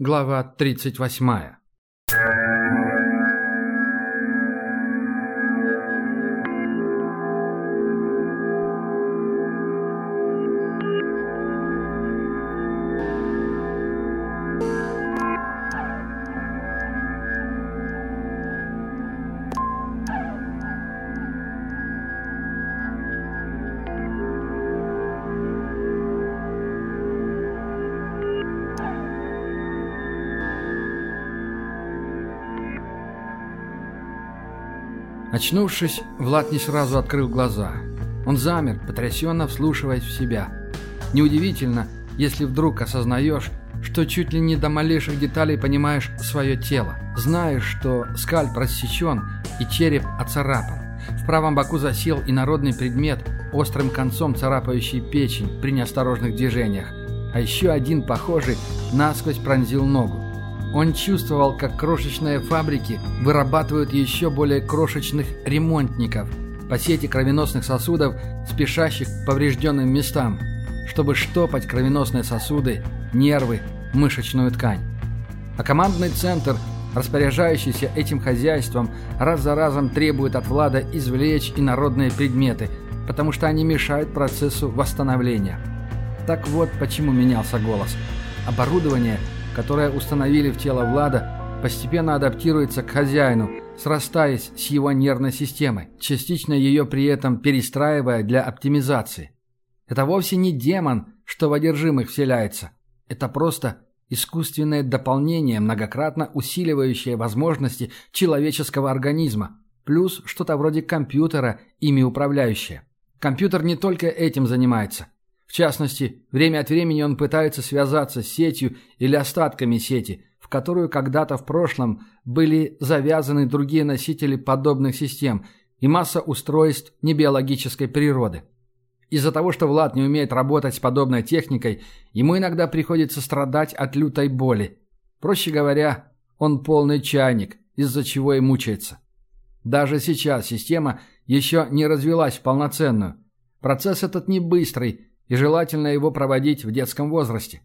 Глава 38. Очнувшись, Влад не сразу открыл глаза. Он замер, потрясенно вслушиваясь в себя. Неудивительно, если вдруг осознаешь, что чуть ли не до малейших деталей понимаешь свое тело. Знаешь, что скальп рассечен и череп оцарапан. В правом боку засел инородный предмет, острым концом царапающий печень при неосторожных движениях. А еще один, похожий, насквозь пронзил ногу. Он чувствовал, как крошечные фабрики вырабатывают еще более крошечных ремонтников по сети кровеносных сосудов, спешащих к поврежденным местам, чтобы штопать кровеносные сосуды, нервы, мышечную ткань. А командный центр, распоряжающийся этим хозяйством, раз за разом требует от Влада извлечь инородные предметы, потому что они мешают процессу восстановления. Так вот, почему менялся голос. Оборудование – которое установили в тело Влада, постепенно адаптируется к хозяину, срастаясь с его нервной системой, частично ее при этом перестраивая для оптимизации. Это вовсе не демон, что в одержимых вселяется. Это просто искусственное дополнение, многократно усиливающее возможности человеческого организма, плюс что-то вроде компьютера, ими управляющее. Компьютер не только этим занимается – в частности, время от времени он пытается связаться с сетью или остатками сети, в которую когда-то в прошлом были завязаны другие носители подобных систем и масса устройств небиологической природы. Из-за того, что Влад не умеет работать с подобной техникой, ему иногда приходится страдать от лютой боли. Проще говоря, он полный чайник, из-за чего и мучается. Даже сейчас система еще не развилась в полноценную. Процесс этот не быстрый, и желательно его проводить в детском возрасте.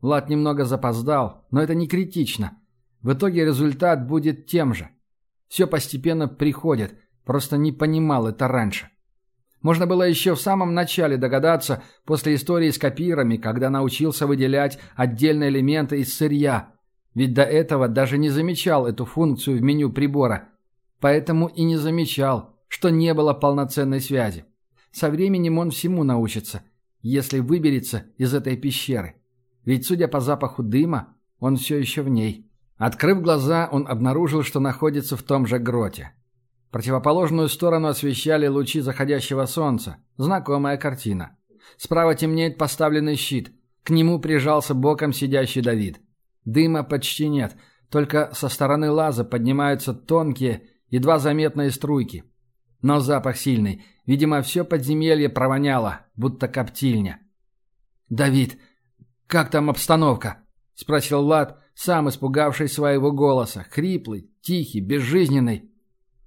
Влад немного запоздал, но это не критично. В итоге результат будет тем же. Все постепенно приходит, просто не понимал это раньше. Можно было еще в самом начале догадаться, после истории с копирами, когда научился выделять отдельные элементы из сырья. Ведь до этого даже не замечал эту функцию в меню прибора. Поэтому и не замечал, что не было полноценной связи. Со временем он всему научится – если выберется из этой пещеры. Ведь, судя по запаху дыма, он все еще в ней. Открыв глаза, он обнаружил, что находится в том же гроте. Противоположную сторону освещали лучи заходящего солнца. Знакомая картина. Справа темнеет поставленный щит. К нему прижался боком сидящий Давид. Дыма почти нет, только со стороны лаза поднимаются тонкие, едва заметные струйки. Но запах сильный. Видимо, все подземелье провоняло, будто коптильня. «Давид, как там обстановка?» — спросил Лад, сам испугавшись своего голоса. Хриплый, тихий, безжизненный.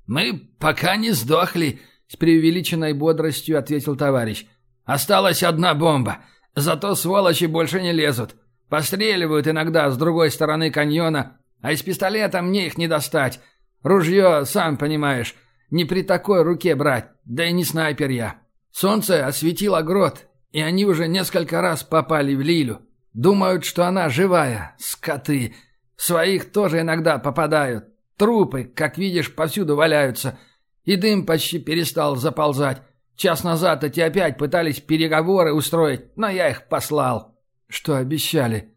«Мы пока не сдохли», — с преувеличенной бодростью ответил товарищ. «Осталась одна бомба. Зато сволочи больше не лезут. Постреливают иногда с другой стороны каньона, а из пистолета мне их не достать. Ружье, сам понимаешь, не при такой руке брать, да и не снайпер я. Солнце осветило грот, и они уже несколько раз попали в Лилю. Думают, что она живая, скоты. Своих тоже иногда попадают. Трупы, как видишь, повсюду валяются. И дым почти перестал заползать. Час назад эти опять пытались переговоры устроить, но я их послал. Что обещали?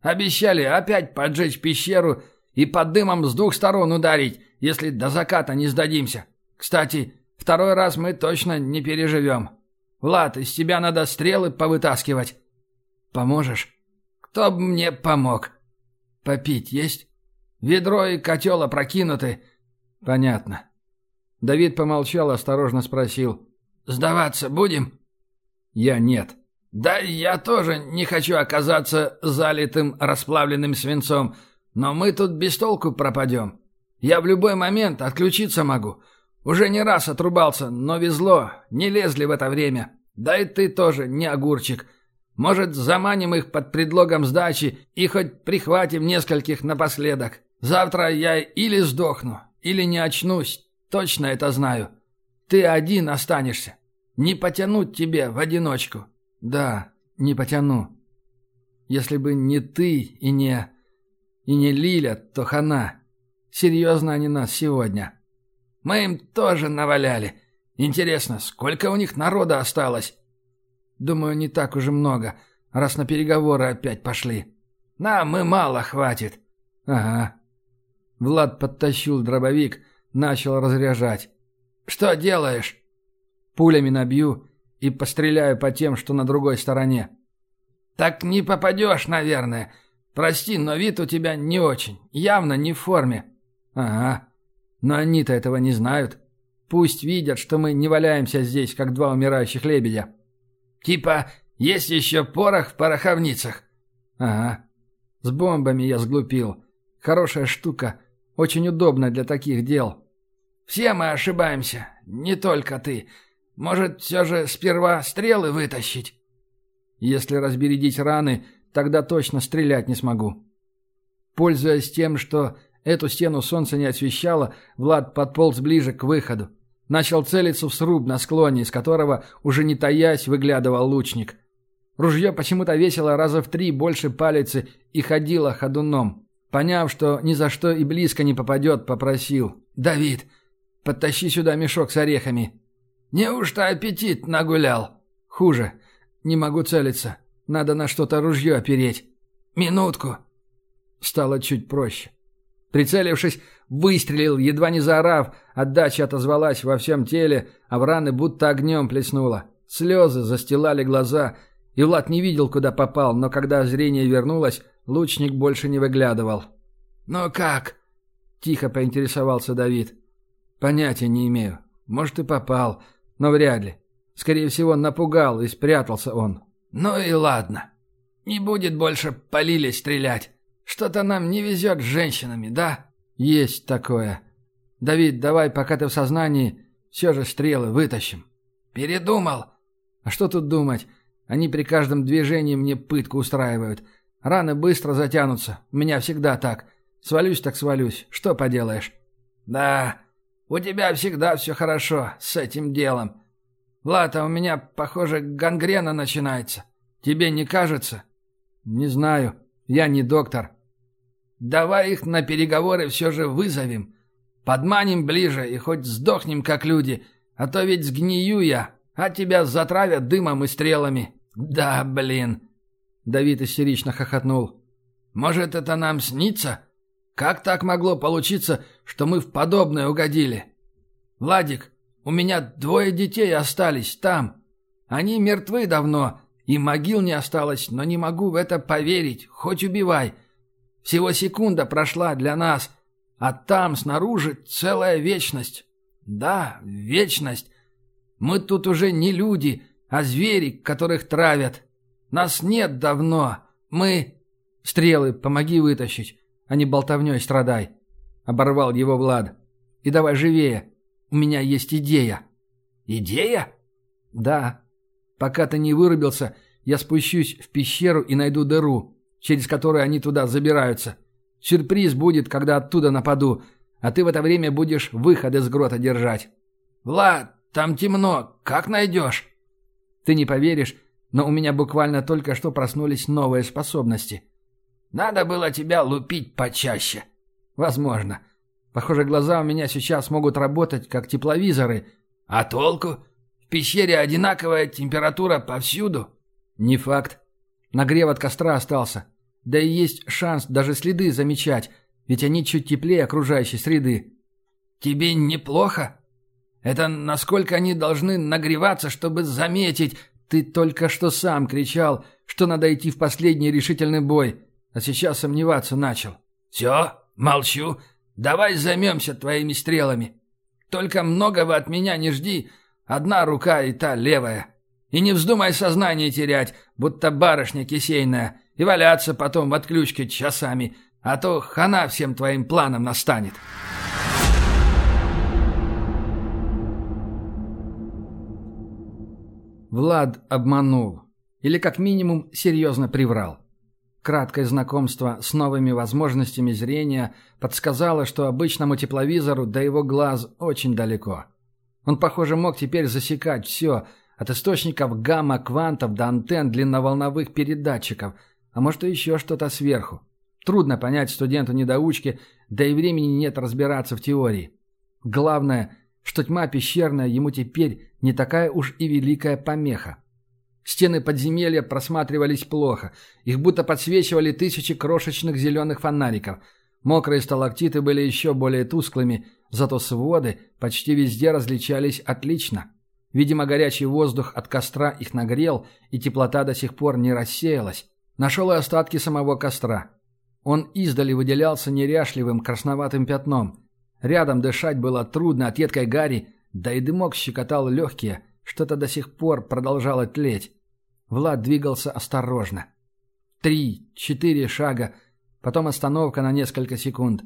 Обещали опять поджечь пещеру и под дымом с двух сторон ударить, если до заката не сдадимся. Кстати, второй раз мы точно не переживем. Влад, из тебя надо стрелы повытаскивать. Поможешь? Кто бы мне помог? Попить есть? Ведро и котел опрокинуты. Понятно. Давид помолчал, осторожно спросил. Сдаваться будем? Я нет. Да я тоже не хочу оказаться залитым расплавленным свинцом, но мы тут без толку пропадем. Я в любой момент отключиться могу. Уже не раз отрубался, но везло, не лезли в это время. Да и ты тоже не огурчик. Может, заманим их под предлогом сдачи и хоть прихватим нескольких напоследок. Завтра я или сдохну, или не очнусь, точно это знаю. Ты один останешься. Не потянуть тебе в одиночку. Да, не потяну. Если бы не ты и не... и не Лиля, то хана. Серьезно они нас сегодня. Мы им тоже наваляли. Интересно, сколько у них народа осталось? Думаю, не так уже много, раз на переговоры опять пошли. Нам и мало хватит. Ага. Влад подтащил дробовик, начал разряжать. Что делаешь? Пулями набью и постреляю по тем, что на другой стороне. Так не попадешь, наверное. Прости, но вид у тебя не очень. Явно не в форме. Ага. Но они-то этого не знают. Пусть видят, что мы не валяемся здесь, как два умирающих лебедя. Типа, есть еще порох в пороховницах. Ага. С бомбами я сглупил. Хорошая штука. Очень удобно для таких дел. Все мы ошибаемся. Не только ты. Может, все же сперва стрелы вытащить? Если разбередить раны, тогда точно стрелять не смогу. Пользуясь тем, что эту стену солнце не освещало, Влад подполз ближе к выходу. Начал целиться в сруб на склоне, из которого, уже не таясь, выглядывал лучник. Ружье почему-то весило раза в три больше палицы и ходило ходуном. Поняв, что ни за что и близко не попадет, попросил. «Давид, подтащи сюда мешок с орехами». «Неужто аппетит нагулял?» «Хуже. Не могу целиться. Надо на что-то ружье опереть». «Минутку». Стало чуть проще. Прицелившись, выстрелил, едва не заорав, отдача отозвалась во всем теле, а в раны будто огнем плеснуло. Слезы застилали глаза, и Влад не видел, куда попал, но когда зрение вернулось, лучник больше не выглядывал. «Ну как?» — тихо поинтересовался Давид. «Понятия не имею. Может, и попал, но вряд ли. Скорее всего, напугал и спрятался он». «Ну и ладно. Не будет больше полили стрелять. Что-то нам не везет с женщинами, да?» «Есть такое. Давид, давай, пока ты в сознании, все же стрелы вытащим». «Передумал». «А что тут думать? Они при каждом движении мне пытку устраивают. Раны быстро затянутся. У меня всегда так. Свалюсь так свалюсь. Что поделаешь?» «Да, у тебя всегда все хорошо с этим делом. Влад, а у меня, похоже, гангрена начинается. Тебе не кажется?» «Не знаю. Я не доктор». Давай их на переговоры все же вызовем. Подманим ближе и хоть сдохнем, как люди, а то ведь сгнию я, а тебя затравят дымом и стрелами. Да, блин!» Давид истерично хохотнул. «Может, это нам снится? Как так могло получиться, что мы в подобное угодили? Владик, у меня двое детей остались там. Они мертвы давно, и могил не осталось, но не могу в это поверить, хоть убивай. Всего секунда прошла для нас, а там, снаружи, целая вечность. Да, вечность. Мы тут уже не люди, а звери, которых травят. Нас нет давно. Мы... Стрелы, помоги вытащить, а не болтовней страдай. Оборвал его Влад. И давай живее. У меня есть идея. Идея? Да. Пока ты не вырубился, я спущусь в пещеру и найду дыру через который они туда забираются. Сюрприз будет, когда оттуда нападу, а ты в это время будешь выход из грота держать. Влад, там темно, как найдешь? Ты не поверишь, но у меня буквально только что проснулись новые способности. Надо было тебя лупить почаще. Возможно. Похоже, глаза у меня сейчас могут работать как тепловизоры. А толку? В пещере одинаковая температура повсюду. Не факт. Нагрев от костра остался. Да и есть шанс даже следы замечать, ведь они чуть теплее окружающей среды. Тебе неплохо? Это насколько они должны нагреваться, чтобы заметить... Ты только что сам кричал, что надо идти в последний решительный бой, а сейчас сомневаться начал. Все, молчу. Давай займемся твоими стрелами. Только многого от меня не жди. Одна рука и та левая. И не вздумай сознание терять, будто барышня кисейная, и валяться потом в отключке часами, а то хана всем твоим планам настанет». Влад обманул. Или как минимум серьезно приврал. Краткое знакомство с новыми возможностями зрения подсказало, что обычному тепловизору до его глаз очень далеко. Он, похоже, мог теперь засекать все, от источников гамма-квантов до антенн длинноволновых передатчиков, а может и еще что-то сверху. Трудно понять студенту-недоучке, да и времени нет разбираться в теории. Главное, что тьма пещерная ему теперь не такая уж и великая помеха. Стены подземелья просматривались плохо. Их будто подсвечивали тысячи крошечных зеленых фонариков. Мокрые сталактиты были еще более тусклыми, зато своды почти везде различались отлично. Видимо, горячий воздух от костра их нагрел, и теплота до сих пор не рассеялась. Нашел и остатки самого костра. Он издали выделялся неряшливым красноватым пятном. Рядом дышать было трудно от едкой гари, да и дымок щекотал легкие, что-то до сих пор продолжало тлеть. Влад двигался осторожно. Три, четыре шага, потом остановка на несколько секунд.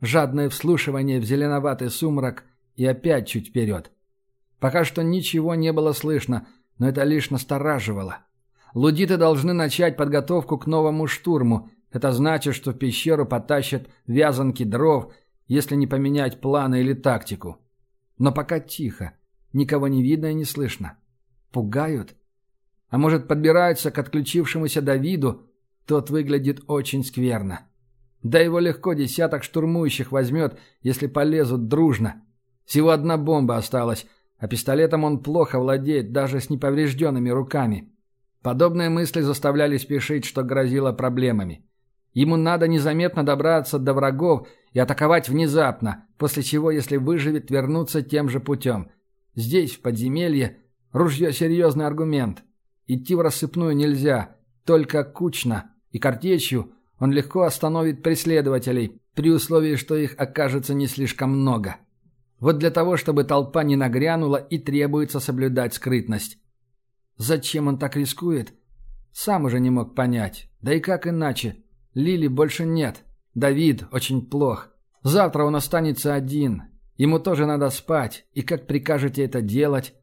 Жадное вслушивание в зеленоватый сумрак и опять чуть вперед. Пока что ничего не было слышно, но это лишь настораживало. Лудиты должны начать подготовку к новому штурму. Это значит, что в пещеру потащат вязанки дров, если не поменять планы или тактику. Но пока тихо. Никого не видно и не слышно. Пугают? А может, подбираются к отключившемуся Давиду? Тот выглядит очень скверно. Да его легко десяток штурмующих возьмет, если полезут дружно. Всего одна бомба осталась, а пистолетом он плохо владеет даже с неповрежденными руками. Подобные мысли заставляли спешить, что грозило проблемами. Ему надо незаметно добраться до врагов и атаковать внезапно, после чего, если выживет, вернуться тем же путем. Здесь, в подземелье, ружье – серьезный аргумент. Идти в рассыпную нельзя, только кучно, и картечью он легко остановит преследователей, при условии, что их окажется не слишком много. Вот для того, чтобы толпа не нагрянула, и требуется соблюдать скрытность. Зачем он так рискует? Сам уже не мог понять. Да и как иначе? Лили больше нет. Давид очень плох. Завтра он останется один. Ему тоже надо спать. И как прикажете это делать?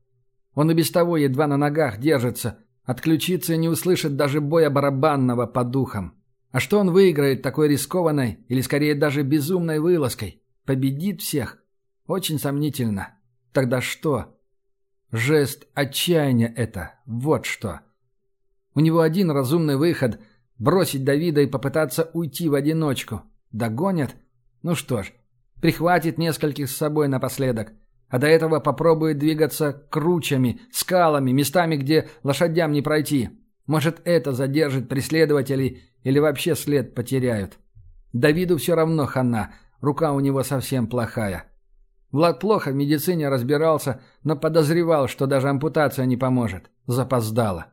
Он и без того едва на ногах держится. Отключиться и не услышит даже боя барабанного по духам. А что он выиграет такой рискованной или скорее даже безумной вылазкой? Победит всех? Очень сомнительно. Тогда что? Жест отчаяния это. Вот что. У него один разумный выход – Бросить Давида и попытаться уйти в одиночку. Догонят? Ну что ж, прихватит нескольких с собой напоследок. А до этого попробует двигаться кручами, скалами, местами, где лошадям не пройти. Может, это задержит преследователей или вообще след потеряют. Давиду все равно хана, рука у него совсем плохая. Влад плохо в медицине разбирался, но подозревал, что даже ампутация не поможет. Запоздало.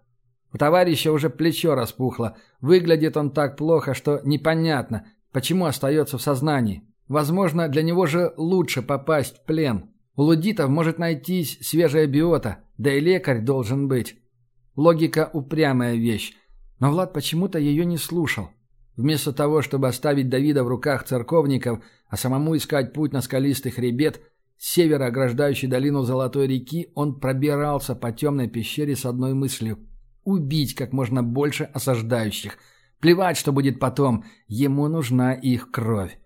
У товарища уже плечо распухло. Выглядит он так плохо, что непонятно, почему остается в сознании. Возможно, для него же лучше попасть в плен. У лудитов может найтись свежая биота, да и лекарь должен быть. Логика – упрямая вещь. Но Влад почему-то ее не слушал. Вместо того, чтобы оставить Давида в руках церковников, а самому искать путь на скалистый хребет, с севера, ограждающий долину Золотой реки, он пробирался по темной пещере с одной мыслью – Убить как можно больше осаждающих. Плевать, что будет потом. Ему нужна их кровь.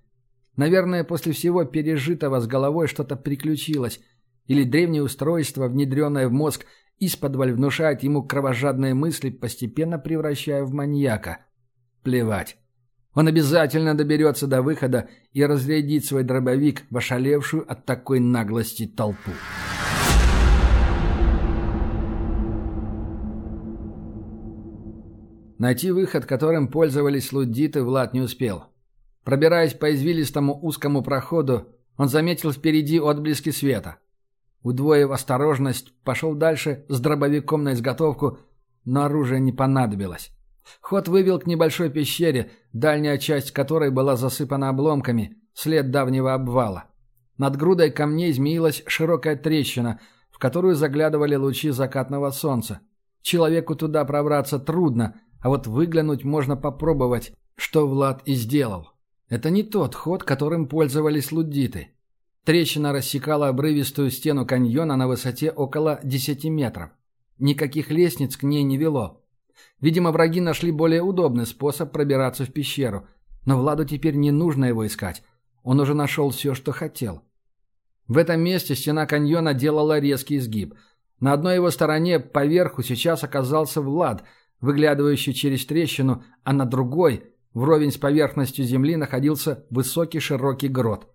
Наверное, после всего пережитого с головой что-то приключилось. Или древнее устройство, внедренное в мозг, исподволь внушает ему кровожадные мысли, постепенно превращая в маньяка. Плевать. Он обязательно доберется до выхода и разрядит свой дробовик в ошалевшую от такой наглости толпу. Найти выход, которым пользовались лудиты, Влад не успел. Пробираясь по извилистому узкому проходу, он заметил впереди отблески света. Удвоив осторожность, пошел дальше с дробовиком на изготовку, но оружие не понадобилось. Ход вывел к небольшой пещере, дальняя часть которой была засыпана обломками, след давнего обвала. Над грудой камней змеилась широкая трещина, в которую заглядывали лучи закатного солнца. Человеку туда пробраться трудно, а вот выглянуть можно попробовать, что Влад и сделал. Это не тот ход, которым пользовались луддиты. Трещина рассекала обрывистую стену каньона на высоте около 10 метров. Никаких лестниц к ней не вело. Видимо, враги нашли более удобный способ пробираться в пещеру. Но Владу теперь не нужно его искать. Он уже нашел все, что хотел. В этом месте стена каньона делала резкий изгиб. На одной его стороне поверху сейчас оказался Влад, выглядывающий через трещину, а на другой, вровень с поверхностью земли, находился высокий широкий грот.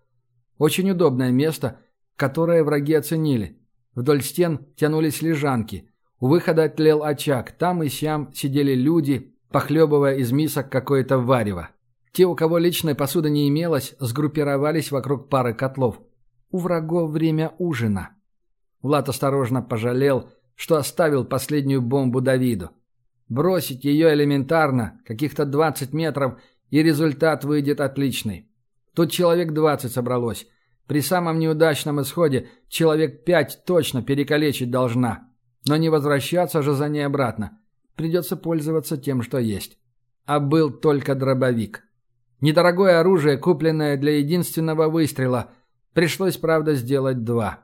Очень удобное место, которое враги оценили. Вдоль стен тянулись лежанки. У выхода тлел очаг, там и сям сидели люди, похлебывая из мисок какое-то варево. Те, у кого личной посуды не имелось, сгруппировались вокруг пары котлов. У врагов время ужина. Влад осторожно пожалел, что оставил последнюю бомбу Давиду. Бросить ее элементарно, каких-то 20 метров, и результат выйдет отличный. Тут человек 20 собралось. При самом неудачном исходе человек 5 точно перекалечить должна. Но не возвращаться же за ней обратно. Придется пользоваться тем, что есть. А был только дробовик. Недорогое оружие, купленное для единственного выстрела. Пришлось, правда, сделать два.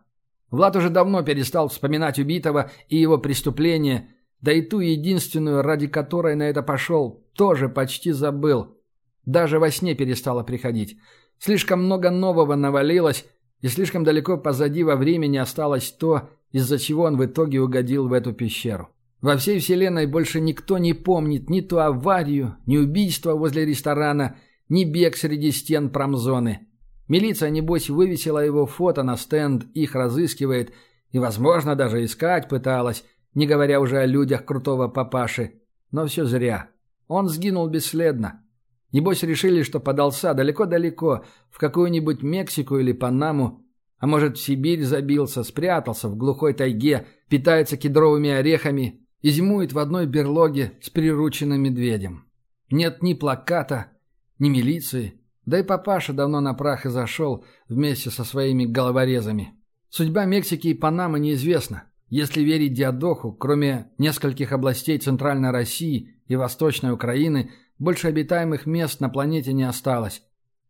Влад уже давно перестал вспоминать убитого и его преступление, да и ту единственную, ради которой на это пошел, тоже почти забыл. Даже во сне перестало приходить. Слишком много нового навалилось, и слишком далеко позади во времени осталось то, из-за чего он в итоге угодил в эту пещеру. Во всей вселенной больше никто не помнит ни ту аварию, ни убийство возле ресторана, ни бег среди стен промзоны. Милиция, небось, вывесила его фото на стенд, их разыскивает и, возможно, даже искать пыталась, не говоря уже о людях крутого папаши. Но все зря. Он сгинул бесследно. Небось, решили, что подался далеко-далеко, в какую-нибудь Мексику или Панаму, а может, в Сибирь забился, спрятался в глухой тайге, питается кедровыми орехами и зимует в одной берлоге с прирученным медведем. Нет ни плаката, ни милиции, да и папаша давно на прах и зашел вместе со своими головорезами. Судьба Мексики и Панамы неизвестна. Если верить Диадоху, кроме нескольких областей Центральной России и Восточной Украины, больше обитаемых мест на планете не осталось.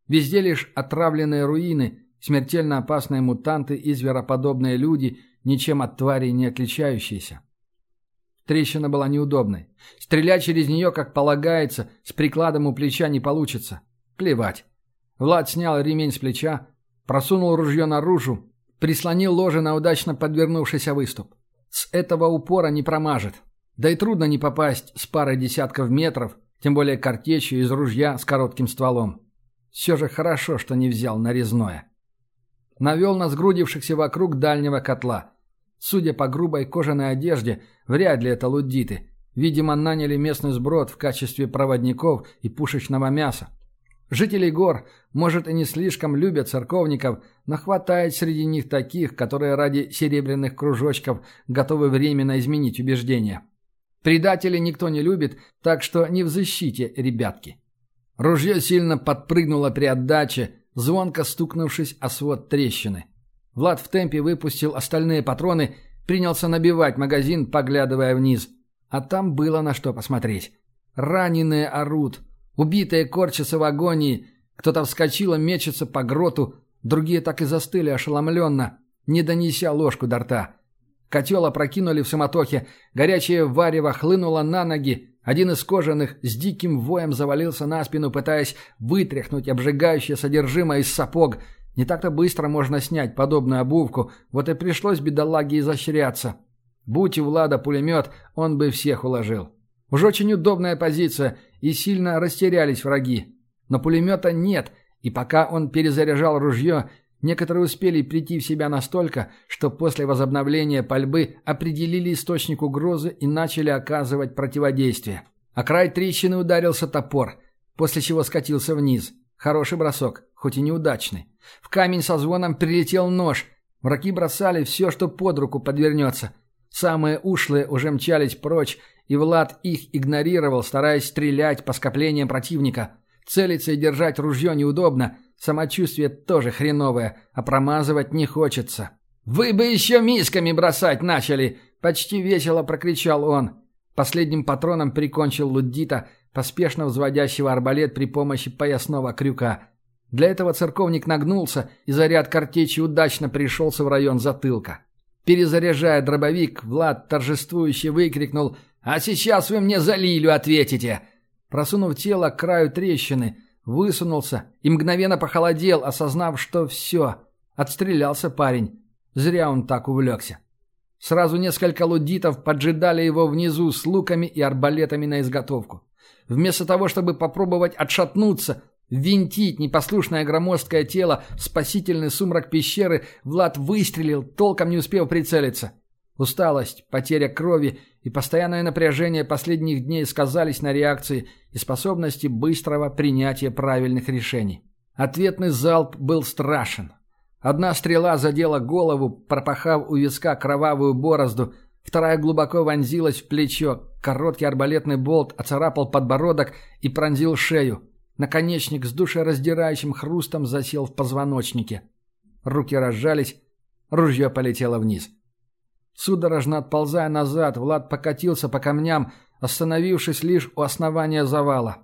Везде лишь отравленные руины, смертельно опасные мутанты и звероподобные люди, ничем от тварей не отличающиеся. Трещина была неудобной. Стрелять через нее, как полагается, с прикладом у плеча не получится. Плевать. Влад снял ремень с плеча, просунул ружье наружу, прислонил ложе на удачно подвернувшийся выступ. С этого упора не промажет. Да и трудно не попасть с парой десятков метров, тем более картечью из ружья с коротким стволом. Все же хорошо, что не взял нарезное. Навел на сгрудившихся вокруг дальнего котла. Судя по грубой кожаной одежде, вряд ли это луддиты. Видимо, наняли местный сброд в качестве проводников и пушечного мяса. Жители гор, может, и не слишком любят церковников, но хватает среди них таких, которые ради серебряных кружочков готовы временно изменить убеждения. Предателей никто не любит, так что не в защите, ребятки. Ружье сильно подпрыгнуло при отдаче, звонко стукнувшись о свод трещины. Влад в темпе выпустил остальные патроны, принялся набивать магазин, поглядывая вниз. А там было на что посмотреть. Раненые орут, убитые корчатся в агонии, кто-то вскочил и мечется по гроту, другие так и застыли ошеломленно, не донеся ложку до рта. Котел опрокинули в самотохе, горячее варево хлынуло на ноги, один из кожаных с диким воем завалился на спину, пытаясь вытряхнуть обжигающее содержимое из сапог. Не так-то быстро можно снять подобную обувку, вот и пришлось бедолаге изощряться. Будь у Влада пулемет, он бы всех уложил. Уж очень удобная позиция, и сильно растерялись враги. Но пулемета нет, и пока он перезаряжал ружье, Некоторые успели прийти в себя настолько, что после возобновления пальбы определили источник угрозы и начали оказывать противодействие. А край трещины ударился топор, после чего скатился вниз. Хороший бросок, хоть и неудачный. В камень со звоном прилетел нож. Враги бросали все, что под руку подвернется. Самые ушлые уже мчались прочь, и Влад их игнорировал, стараясь стрелять по скоплениям противника. Целиться и держать ружье неудобно – Самочувствие тоже хреновое, а промазывать не хочется. «Вы бы еще мисками бросать начали!» — почти весело прокричал он. Последним патроном прикончил Луддита, поспешно взводящего арбалет при помощи поясного крюка. Для этого церковник нагнулся, и заряд картечи удачно пришелся в район затылка. Перезаряжая дробовик, Влад торжествующе выкрикнул А сейчас вы мне за Лилю ответите!» Просунув тело к краю трещины, высунулся и мгновенно похолодел, осознав, что все. Отстрелялся парень. Зря он так увлекся. Сразу несколько лудитов поджидали его внизу с луками и арбалетами на изготовку. Вместо того, чтобы попробовать отшатнуться, винтить непослушное громоздкое тело в спасительный сумрак пещеры, Влад выстрелил, толком не успев прицелиться. Усталость, потеря крови и постоянное напряжение последних дней сказались на реакции и способности быстрого принятия правильных решений. Ответный залп был страшен. Одна стрела задела голову, пропахав у виска кровавую борозду, вторая глубоко вонзилась в плечо, короткий арбалетный болт оцарапал подбородок и пронзил шею. Наконечник с душераздирающим хрустом засел в позвоночнике. Руки разжались, ружье полетело вниз. Судорожно отползая назад, Влад покатился по камням, остановившись лишь у основания завала.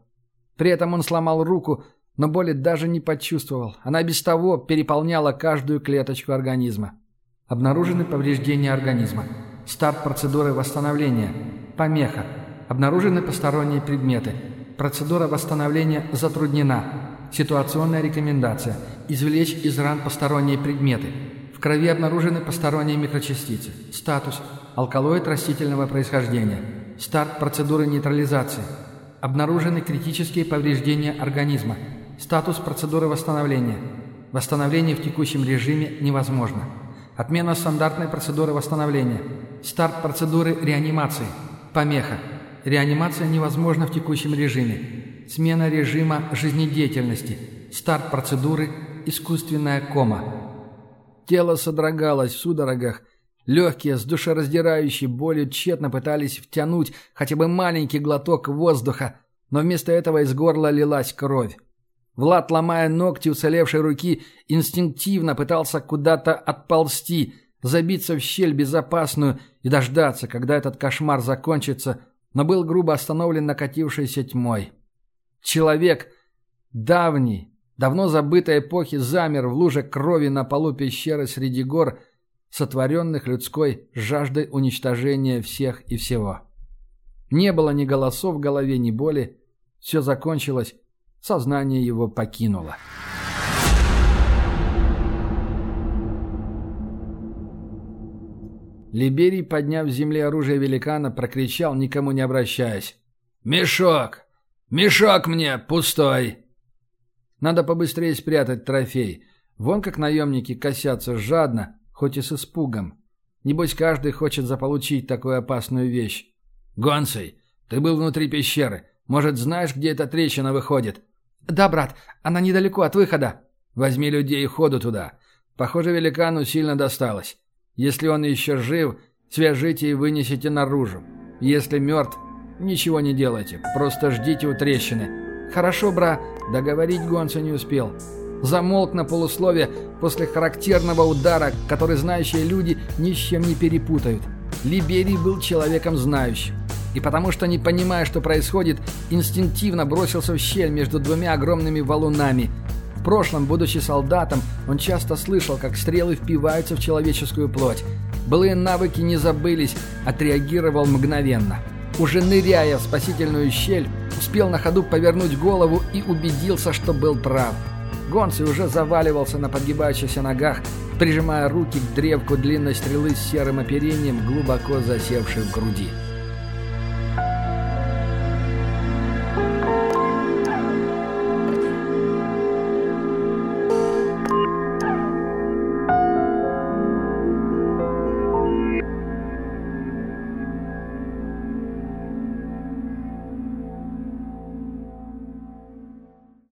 При этом он сломал руку, но боли даже не почувствовал. Она без того переполняла каждую клеточку организма. Обнаружены повреждения организма. Старт процедуры восстановления. Помеха. Обнаружены посторонние предметы. Процедура восстановления затруднена. Ситуационная рекомендация. Извлечь из ран посторонние предметы крови обнаружены посторонние микрочастицы. Статус – алкалоид растительного происхождения. Старт процедуры нейтрализации. Обнаружены критические повреждения организма. Статус процедуры восстановления. Восстановление в текущем режиме невозможно. Отмена стандартной процедуры восстановления. Старт процедуры реанимации. Помеха. Реанимация невозможна в текущем режиме. Смена режима жизнедеятельности. Старт процедуры искусственная кома. Тело содрогалось в судорогах. Легкие с душераздирающей болью тщетно пытались втянуть хотя бы маленький глоток воздуха, но вместо этого из горла лилась кровь. Влад, ломая ногти уцелевшей руки, инстинктивно пытался куда-то отползти, забиться в щель безопасную и дождаться, когда этот кошмар закончится, но был грубо остановлен накатившейся тьмой. Человек, давний, давно забытой эпохи замер в луже крови на полу пещеры среди гор, сотворенных людской жаждой уничтожения всех и всего. Не было ни голосов в голове, ни боли. Все закончилось, сознание его покинуло. Либерий, подняв с земли оружие великана, прокричал, никому не обращаясь. «Мешок! Мешок мне пустой!» Надо побыстрее спрятать трофей. Вон как наемники косятся жадно, хоть и с испугом. Небось, каждый хочет заполучить такую опасную вещь. «Гонсей, ты был внутри пещеры. Может, знаешь, где эта трещина выходит?» «Да, брат, она недалеко от выхода». «Возьми людей и ходу туда. Похоже, великану сильно досталось. Если он еще жив, свяжите и вынесите наружу. Если мертв, ничего не делайте, просто ждите у трещины. «Хорошо, бра», договорить Гонца не успел. Замолк на полуслове после характерного удара, который знающие люди ни с чем не перепутают. Либерий был человеком знающим. И потому что, не понимая, что происходит, инстинктивно бросился в щель между двумя огромными валунами. В прошлом, будучи солдатом, он часто слышал, как стрелы впиваются в человеческую плоть. Былые навыки не забылись, отреагировал мгновенно. Уже ныряя в спасительную щель, успел на ходу повернуть голову и убедился, что был прав. Гонци уже заваливался на подгибающихся ногах, прижимая руки к древку длинной стрелы с серым оперением, глубоко засевшей в груди.